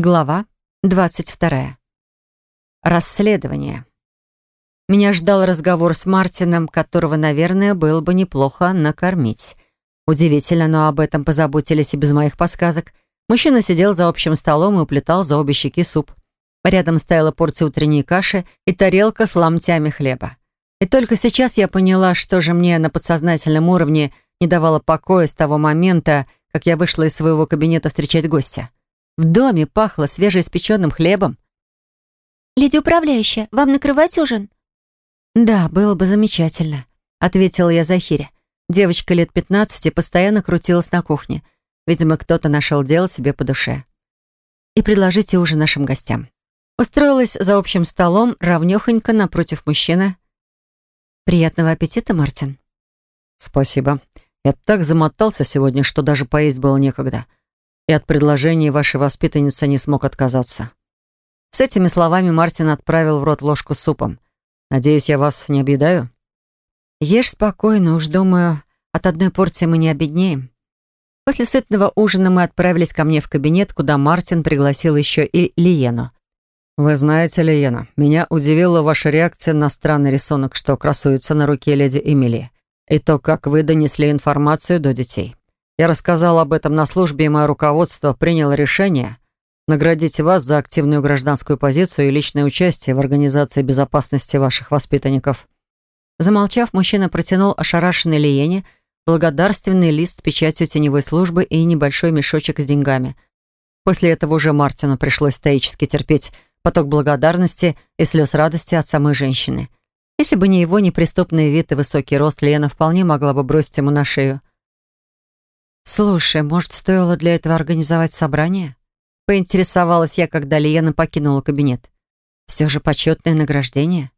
Глава 22. Расследование. Меня ждал разговор с Мартином, которого, наверное, было бы неплохо накормить. Удивительно, но об этом позаботились и без моих подсказок. Мужчина сидел за общим столом и уплетал за обе щеки суп. Рядом стояла порция утренней каши и тарелка с ломтями хлеба. И только сейчас я поняла, что же мне на подсознательном уровне не давало покоя с того момента, как я вышла из своего кабинета встречать гостя. В доме пахло свежеиспеченным хлебом. «Леди управляющая, вам накрывать ужин?» «Да, было бы замечательно», — ответила я Захире. Девочка лет пятнадцати постоянно крутилась на кухне. Видимо, кто-то нашел дело себе по душе. «И предложите ужин нашим гостям». Устроилась за общим столом, равнёхонько напротив мужчины. «Приятного аппетита, Мартин». «Спасибо. Я так замотался сегодня, что даже поесть было некогда и от предложения вашей воспитанницы не смог отказаться». С этими словами Мартин отправил в рот ложку с супом. «Надеюсь, я вас не объедаю?» «Ешь спокойно, уж думаю, от одной порции мы не обеднеем». После сытного ужина мы отправились ко мне в кабинет, куда Мартин пригласил еще и Лиену. «Вы знаете, Лиена, меня удивила ваша реакция на странный рисунок, что красуется на руке леди Эмили, и то, как вы донесли информацию до детей. Я рассказал об этом на службе, и мое руководство приняло решение наградить вас за активную гражданскую позицию и личное участие в организации безопасности ваших воспитанников». Замолчав, мужчина протянул ошарашенной Лиене благодарственный лист с печатью теневой службы и небольшой мешочек с деньгами. После этого уже Мартину пришлось стоически терпеть поток благодарности и слез радости от самой женщины. Если бы не его неприступный вид и высокий рост, Лена вполне могла бы бросить ему на шею. «Слушай, может, стоило для этого организовать собрание?» Поинтересовалась я, когда Лиена покинула кабинет. «Все же почетное награждение?»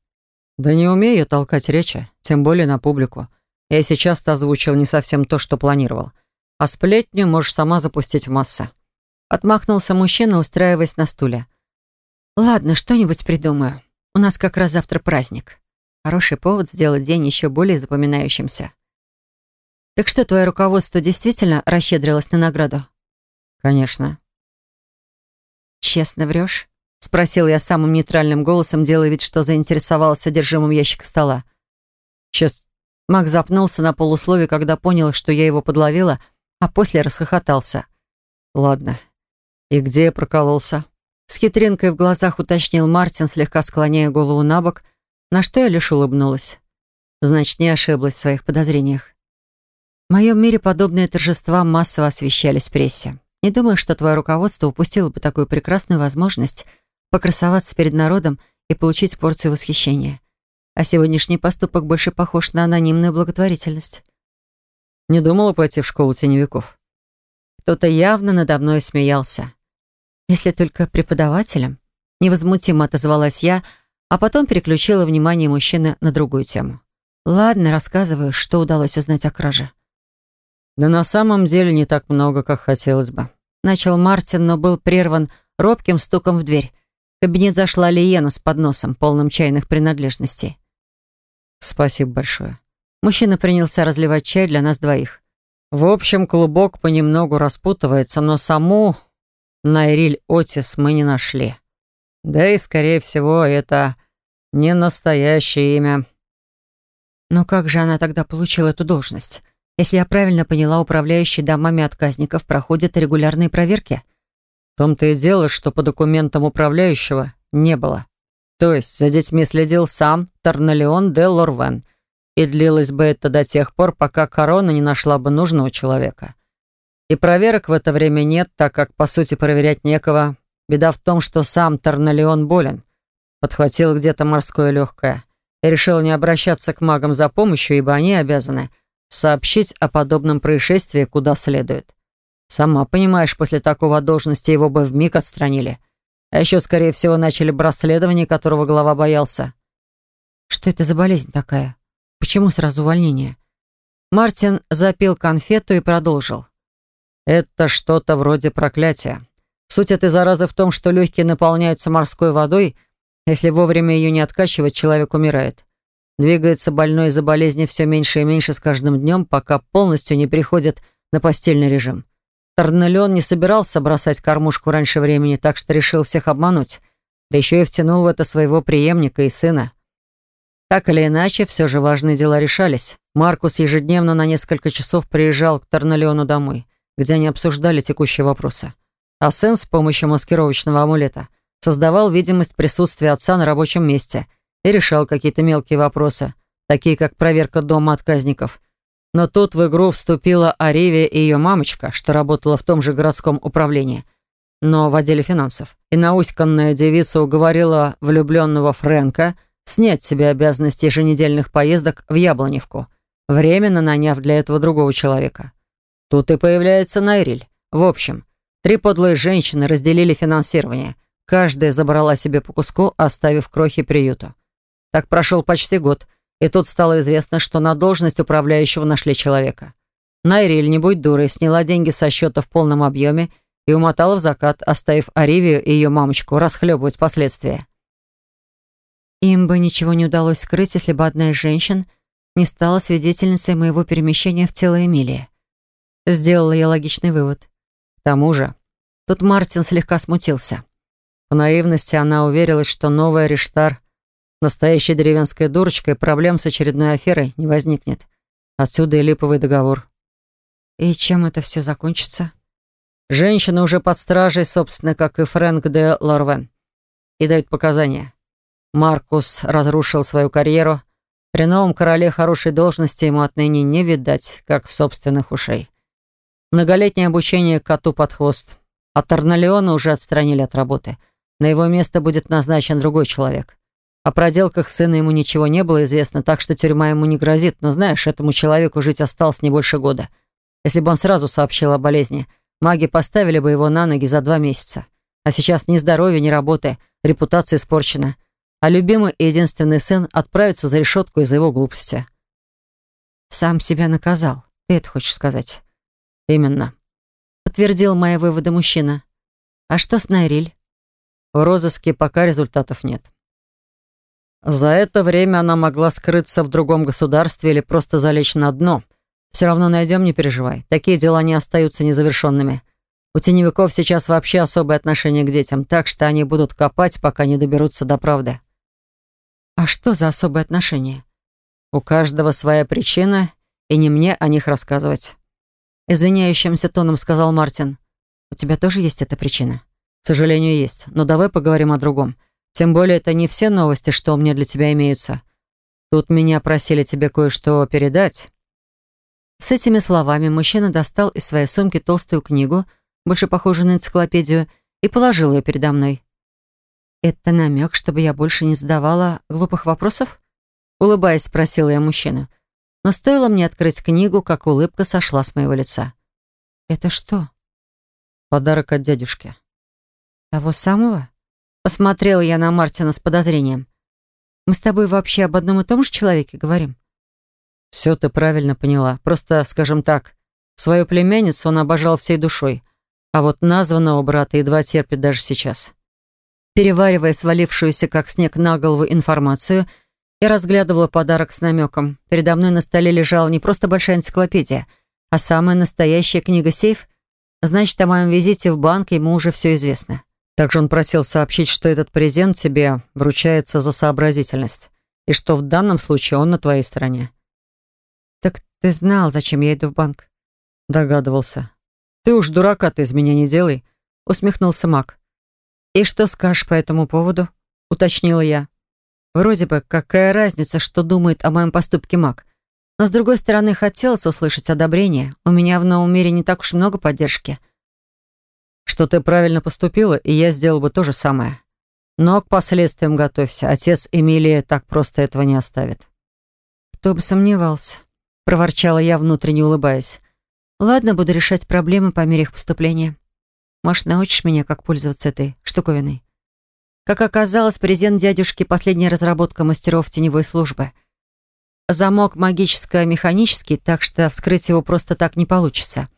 «Да не умею я толкать речи, тем более на публику. Я сейчас-то озвучил не совсем то, что планировал. А сплетню можешь сама запустить в массы». Отмахнулся мужчина, устраиваясь на стуле. «Ладно, что-нибудь придумаю. У нас как раз завтра праздник. Хороший повод сделать день еще более запоминающимся». Так что, твое руководство действительно расщедрилось на награду? Конечно. Честно врешь? Спросил я самым нейтральным голосом, делая вид, что заинтересовалась содержимым ящика стола. Честно. Мак запнулся на полуслове, когда понял, что я его подловила, а после расхохотался. Ладно. И где я прокололся? С хитринкой в глазах уточнил Мартин, слегка склоняя голову на бок, на что я лишь улыбнулась. Значит, не ошиблась в своих подозрениях. В моем мире подобные торжества массово освещались в прессе. Не думаю, что твое руководство упустило бы такую прекрасную возможность покрасоваться перед народом и получить порцию восхищения. А сегодняшний поступок больше похож на анонимную благотворительность. Не думала пойти в школу теневиков? Кто-то явно надо мной смеялся. Если только преподавателем. Невозмутимо отозвалась я, а потом переключила внимание мужчины на другую тему. Ладно, рассказываю, что удалось узнать о краже. Да на самом деле не так много, как хотелось бы. Начал Мартин, но был прерван робким стуком в дверь. В кабинет зашла Лиена с подносом, полным чайных принадлежностей. «Спасибо большое». Мужчина принялся разливать чай для нас двоих. В общем, клубок понемногу распутывается, но саму Найриль Отис мы не нашли. Да и, скорее всего, это не настоящее имя. Но как же она тогда получила эту должность? Если я правильно поняла, управляющие домами отказников проходят регулярные проверки. В том-то и дело, что по документам управляющего не было. То есть за детьми следил сам Торналеон де Лорвен. И длилось бы это до тех пор, пока корона не нашла бы нужного человека. И проверок в это время нет, так как, по сути, проверять некого. Беда в том, что сам Торналеон болен. Подхватил где-то морское легкое. И решил не обращаться к магам за помощью, ибо они обязаны сообщить о подобном происшествии куда следует. Сама понимаешь, после такого должности его бы вмиг отстранили. А еще, скорее всего, начали бы расследование, которого глава боялся. Что это за болезнь такая? Почему сразу увольнение? Мартин запил конфету и продолжил. Это что-то вроде проклятия. Суть этой заразы в том, что легкие наполняются морской водой, если вовремя ее не откачивать, человек умирает. Двигается больной из-за болезни все меньше и меньше с каждым днем, пока полностью не приходит на постельный режим. Торнелион не собирался бросать кормушку раньше времени, так что решил всех обмануть. Да еще и втянул в это своего преемника и сына. Так или иначе, все же важные дела решались. Маркус ежедневно на несколько часов приезжал к Торнелиону домой, где они обсуждали текущие вопросы. А сын с помощью маскировочного амулета создавал видимость присутствия отца на рабочем месте и решал какие-то мелкие вопросы, такие как проверка дома отказников. Но тут в игру вступила Аривия и ее мамочка, что работала в том же городском управлении, но в отделе финансов. И науськанная девица уговорила влюбленного Фрэнка – снять себе обязанность еженедельных поездок в Яблоневку, временно наняв для этого другого человека. Тут и появляется Найриль. В общем, три подлые женщины разделили финансирование. Каждая забрала себе по куску, оставив крохи приюту. Так прошел почти год, и тут стало известно, что на должность управляющего нашли человека. Найриль, не будь дурой, сняла деньги со счета в полном объеме и умотала в закат, оставив Аривию и ее мамочку расхлебывать последствия. Им бы ничего не удалось скрыть, если бы одна из женщин не стала свидетельницей моего перемещения в тело Эмилии. Сделала я логичный вывод. К тому же, тут Мартин слегка смутился. В наивности она уверилась, что новая Риштар настоящей деревенской дурочкой проблем с очередной аферой не возникнет. Отсюда и липовый договор. И чем это все закончится? Женщина уже под стражей, собственно, как и Фрэнк де Лорвен. И дают показания. Маркус разрушил свою карьеру. При новом короле хорошей должности ему отныне не видать, как собственных ушей. Многолетнее обучение коту под хвост. А Торналеона уже отстранили от работы. На его место будет назначен другой человек. О проделках сына ему ничего не было известно, так что тюрьма ему не грозит. Но знаешь, этому человеку жить осталось не больше года. Если бы он сразу сообщил о болезни, маги поставили бы его на ноги за два месяца. А сейчас ни здоровья, ни работы, репутация испорчена а любимый и единственный сын отправится за решетку из-за его глупости. Сам себя наказал. Ты это хочешь сказать? Именно. Подтвердил мои выводы мужчина. А что с Найриль? В розыске пока результатов нет. За это время она могла скрыться в другом государстве или просто залечь на дно. Все равно найдем, не переживай. Такие дела не остаются незавершенными. У теневиков сейчас вообще особое отношение к детям, так что они будут копать, пока не доберутся до правды. А что за особые отношения? У каждого своя причина, и не мне о них рассказывать. Извиняющимся тоном сказал Мартин. У тебя тоже есть эта причина? К сожалению, есть. Но давай поговорим о другом. Тем более, это не все новости, что у меня для тебя имеются. Тут меня просили тебе кое-что передать. С этими словами мужчина достал из своей сумки толстую книгу, больше похожую на энциклопедию, и положил ее передо мной. «Это намек, чтобы я больше не задавала глупых вопросов?» Улыбаясь, спросила я мужчину. Но стоило мне открыть книгу, как улыбка сошла с моего лица. «Это что?» «Подарок от дядюшки». «Того самого?» Посмотрела я на Мартина с подозрением. «Мы с тобой вообще об одном и том же человеке говорим?» «Все ты правильно поняла. Просто, скажем так, свою племянницу он обожал всей душой, а вот названного брата едва терпит даже сейчас». Переваривая свалившуюся, как снег, на голову информацию, я разглядывала подарок с намеком. Передо мной на столе лежала не просто большая энциклопедия, а самая настоящая книга-сейф. Значит, о моем визите в банк ему уже все известно. Также он просил сообщить, что этот презент тебе вручается за сообразительность, и что в данном случае он на твоей стороне. «Так ты знал, зачем я иду в банк?» Догадывался. «Ты уж дурака ты из меня не делай», — усмехнулся Мак. «И что скажешь по этому поводу?» — уточнила я. Вроде бы, какая разница, что думает о моем поступке маг. Но, с другой стороны, хотелось услышать одобрение. У меня в новом мире не так уж много поддержки. Что ты правильно поступила, и я сделал бы то же самое. Но к последствиям готовься. Отец Эмилии так просто этого не оставит. Кто бы сомневался, проворчала я, внутренне улыбаясь. Ладно, буду решать проблемы по мере их поступления. Может, научишь меня, как пользоваться этой штуковиной? Как оказалось, презент дядюшки — последняя разработка мастеров теневой службы. Замок магическо-механический, так что вскрыть его просто так не получится.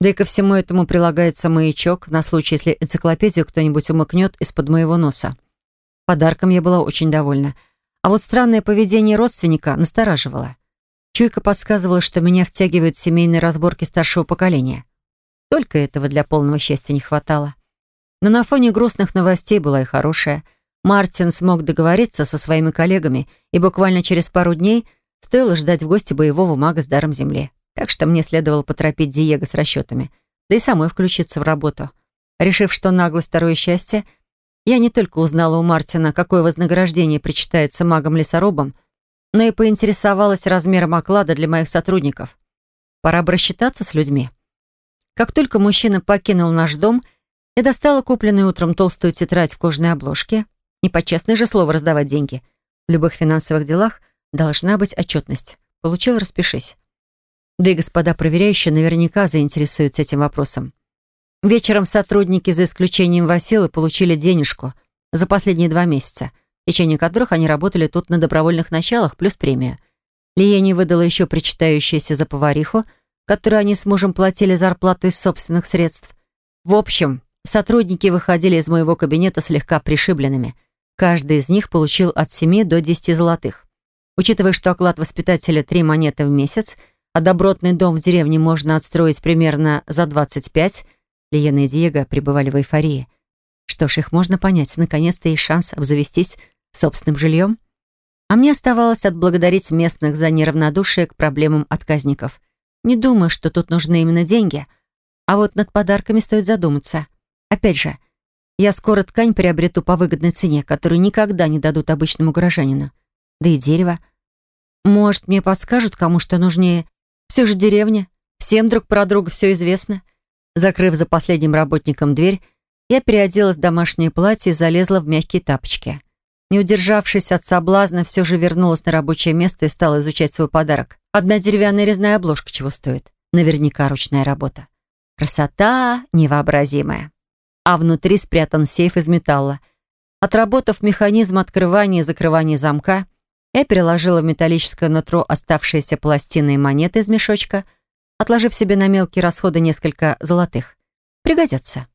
Да и ко всему этому прилагается маячок на случай, если энциклопедию кто-нибудь умыкнет из-под моего носа. Подарком я была очень довольна. А вот странное поведение родственника настораживало. Чуйка подсказывала, что меня втягивают в семейные разборки старшего поколения. Только этого для полного счастья не хватало. Но на фоне грустных новостей была и хорошая. Мартин смог договориться со своими коллегами, и буквально через пару дней стоило ждать в гости боевого мага с даром земли. Так что мне следовало поторопить Диего с расчетами, да и самой включиться в работу. Решив, что наглость второе счастье, я не только узнала у Мартина, какое вознаграждение причитается магам-лесорубам, но и поинтересовалась размером оклада для моих сотрудников. Пора бы рассчитаться с людьми. Как только мужчина покинул наш дом, я достала купленную утром толстую тетрадь в кожаной обложке. Не по честное же слово раздавать деньги. В любых финансовых делах должна быть отчетность. Получил, распишись. Да и господа проверяющие наверняка заинтересуются этим вопросом. Вечером сотрудники, за исключением Василы, получили денежку за последние два месяца, в течение которых они работали тут на добровольных началах плюс премия. Лиене выдала еще причитающуюся за повариху, которую они с мужем платили зарплату из собственных средств. В общем, сотрудники выходили из моего кабинета слегка пришибленными. Каждый из них получил от 7 до 10 золотых. Учитывая, что оклад воспитателя 3 монеты в месяц, а добротный дом в деревне можно отстроить примерно за 25, Лиена и Диего пребывали в эйфории. Что ж, их можно понять. Наконец-то есть шанс обзавестись собственным жильем. А мне оставалось отблагодарить местных за неравнодушие к проблемам отказников. Не думаю, что тут нужны именно деньги. А вот над подарками стоит задуматься. Опять же, я скоро ткань приобрету по выгодной цене, которую никогда не дадут обычному горожанину. Да и дерево. Может, мне подскажут, кому что нужнее. Все же деревня. Всем друг про друга все известно. Закрыв за последним работником дверь, я переоделась в домашнее платье и залезла в мягкие тапочки. Не удержавшись от соблазна, все же вернулась на рабочее место и стала изучать свой подарок. Одна деревянная резная обложка чего стоит. Наверняка ручная работа. Красота невообразимая. А внутри спрятан сейф из металла. Отработав механизм открывания и закрывания замка, я переложила в металлическое нутро оставшиеся пластины и монеты из мешочка — отложив себе на мелкие расходы несколько золотых. Пригодятся.